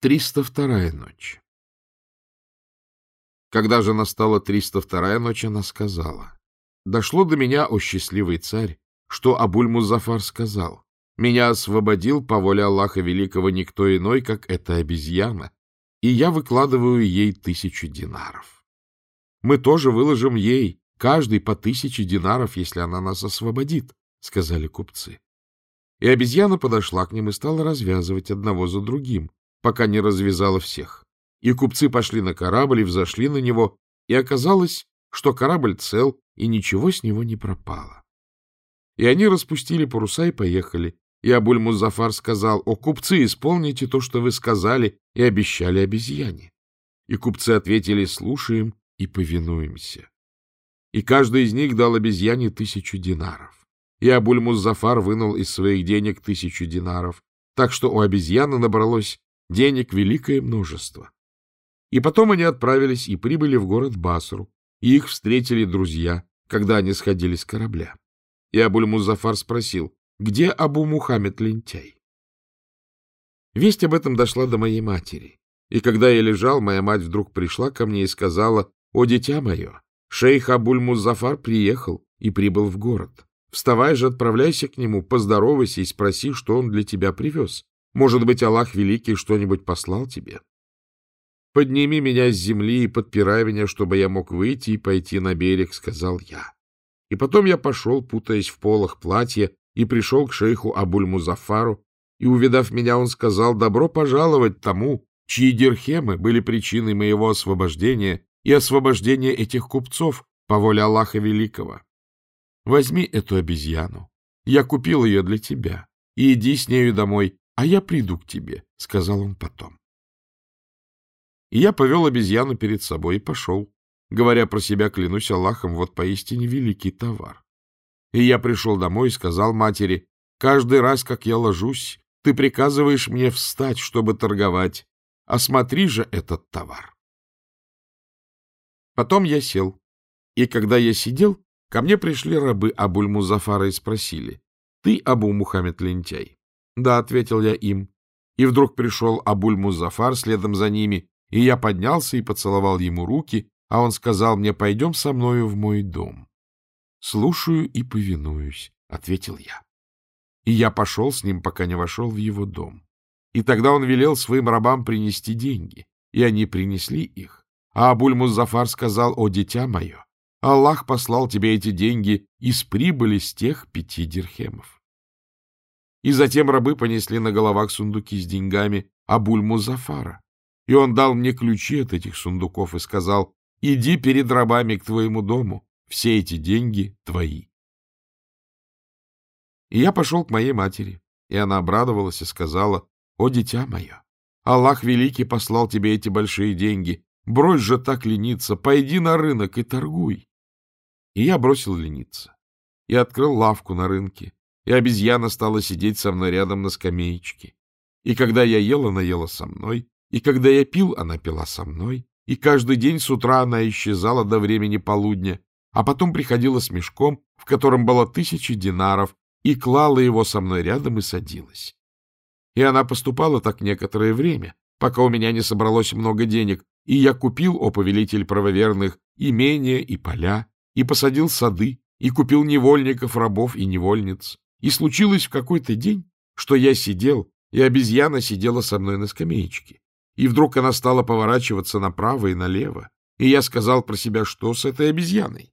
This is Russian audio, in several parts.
302-я ночь Когда же настала 302-я ночь, она сказала, «Дошло до меня, о счастливый царь, что Абуль-Музафар сказал, «Меня освободил по воле Аллаха Великого никто иной, как эта обезьяна, и я выкладываю ей тысячу динаров. Мы тоже выложим ей, каждый по тысяче динаров, если она нас освободит», — сказали купцы. И обезьяна подошла к ним и стала развязывать одного за другим, пока не развязала всех. И купцы пошли на корабль и взошли на него, и оказалось, что корабль цел, и ничего с него не пропало. И они распустили паруса и поехали. И Абуль-Музафар сказал, «О, купцы, исполните то, что вы сказали и обещали обезьяне». И купцы ответили, «Слушаем и повинуемся». И каждый из них дал обезьяне тысячу динаров. И Абуль-Музафар вынул из своих денег тысячу динаров, так что у обезьяны набралось денег великое множество. И потом они отправились и прибыли в город Басру, и их встретили друзья, когда они сходили с корабля. И Абуль-Музафар спросил, где Абу Мухаммед лентяй? Весть об этом дошла до моей матери. И когда я лежал, моя мать вдруг пришла ко мне и сказала, «О, дитя мое, шейх Абуль-Музафар приехал и прибыл в город. Вставай же, отправляйся к нему, поздоровайся и спроси, что он для тебя привез. Может быть, Аллах Великий что-нибудь послал тебе? Подними меня с земли и подпирай меня, чтобы я мог выйти и пойти на берег, — сказал я. И потом я пошел, путаясь в полах платья, и пришел к шейху Абуль-Музафару, и, увидав меня, он сказал, добро пожаловать тому, чьи дирхемы были причиной моего освобождения и освобождения этих купцов по воле Аллаха Великого. Возьми эту обезьяну. Я купил ее для тебя. И иди с нею домой, а я приду к тебе, — сказал он потом. И я повел обезьяну перед собой и пошел, говоря про себя, клянусь Аллахом, вот поистине великий товар. И я пришел домой и сказал матери, каждый раз, как я ложусь, ты приказываешь мне встать, чтобы торговать. Осмотри же этот товар. Потом я сел, и когда я сидел, ко мне пришли рабы Абуль-Музафара и спросили, ты Абу Мухаммед Лентяй? Да, — ответил я им. И вдруг пришел Абуль-Музафар следом за ними, и я поднялся и поцеловал ему руки, а он сказал мне, пойдем со мною в мой дом. — Слушаю и повинуюсь, — ответил я. И я пошел с ним, пока не вошел в его дом. И тогда он велел своим рабам принести деньги, и они принесли их. А Абуль-Музафар сказал, о, дитя мое, Аллах послал тебе эти деньги из прибыли с тех пяти дирхемов. И затем рабы понесли на головах сундуки с деньгами Абуль-Музафара. И он дал мне ключи от этих сундуков и сказал, иди перед рабами к твоему дому, все эти деньги твои. И я пошел к моей матери, и она обрадовалась и сказала, о, дитя мое, Аллах Великий послал тебе эти большие деньги, брось же так лениться, пойди на рынок и торгуй. И я бросил лениться и открыл лавку на рынке, и обезьяна стала сидеть со мной рядом на скамеечке. И когда я ел, она ела со мной, и когда я пил, она пила со мной, и каждый день с утра она исчезала до времени полудня, а потом приходила с мешком, в котором было тысячи динаров, и клала его со мной рядом и садилась. И она поступала так некоторое время, пока у меня не собралось много денег, и я купил, о повелитель правоверных, имения и поля, и посадил сады, и купил невольников, рабов и невольниц, и случилось в какой-то день, что я сидел, и обезьяна сидела со мной на скамеечке. И вдруг она стала поворачиваться направо и налево. И я сказал про себя, что с этой обезьяной.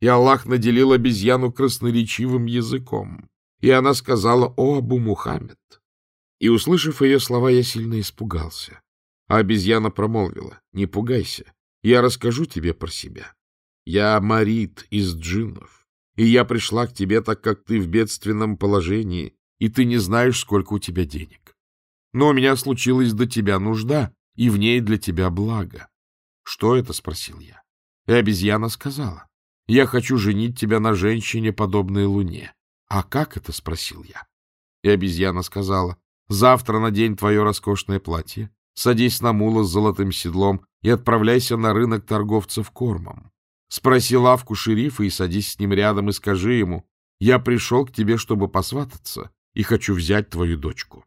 И Аллах наделил обезьяну красноречивым языком. И она сказала, «О, Абу Мухаммед!» И, услышав ее слова, я сильно испугался. А обезьяна промолвила, «Не пугайся, я расскажу тебе про себя. Я Марит из джиннов и я пришла к тебе, так как ты в бедственном положении, и ты не знаешь, сколько у тебя денег. Но у меня случилась до тебя нужда, и в ней для тебя благо. — Что это? — спросил я. И обезьяна сказала. — Я хочу женить тебя на женщине, подобной луне. — А как это? — спросил я. И обезьяна сказала. — Завтра надень твое роскошное платье, садись на мула с золотым седлом и отправляйся на рынок торговцев кормом. Спроси лавку шерифа и садись с ним рядом и скажи ему, я пришел к тебе, чтобы посвататься, и хочу взять твою дочку.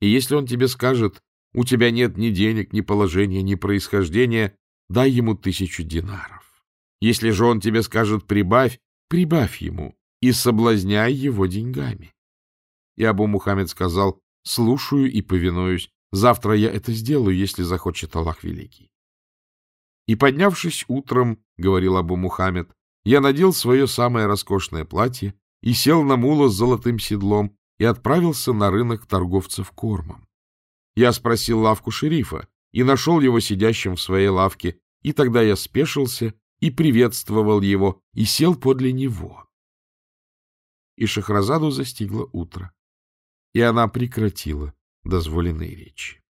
И если он тебе скажет, у тебя нет ни денег, ни положения, ни происхождения, дай ему тысячу динаров. Если же он тебе скажет «прибавь», прибавь ему и соблазняй его деньгами. И Абу Мухаммед сказал «слушаю и повинуюсь, завтра я это сделаю, если захочет Аллах Великий». И, поднявшись утром, — говорил Абу Мухаммед, — я надел свое самое роскошное платье и сел на мула с золотым седлом и отправился на рынок торговцев кормом. Я спросил лавку шерифа и нашел его сидящим в своей лавке, и тогда я спешился и приветствовал его, и сел подле него. И Шахразаду застигло утро, и она прекратила дозволенные речи.